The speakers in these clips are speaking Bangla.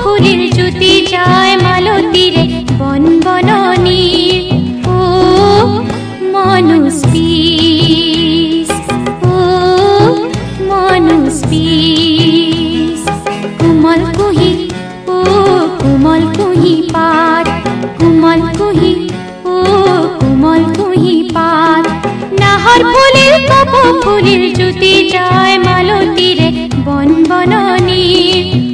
ফুলের জ্যোতি যায় মালতীরে বন বননীর ও মনুষ ও মনুষ পিস কুমল কুহি, ও কুমল কুহি পাত, কুমল কুহি, ও কুমল কুহি পাত। নাহর ফুলের কপ, ফুলের জ্যোতি যায় মালতীরে বন বননীর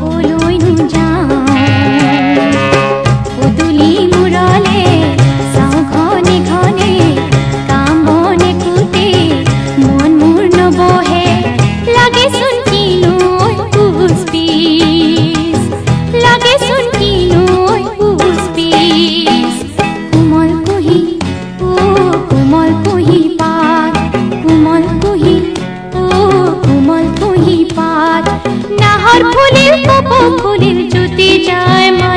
ôi lối nhung cha जति যায় मा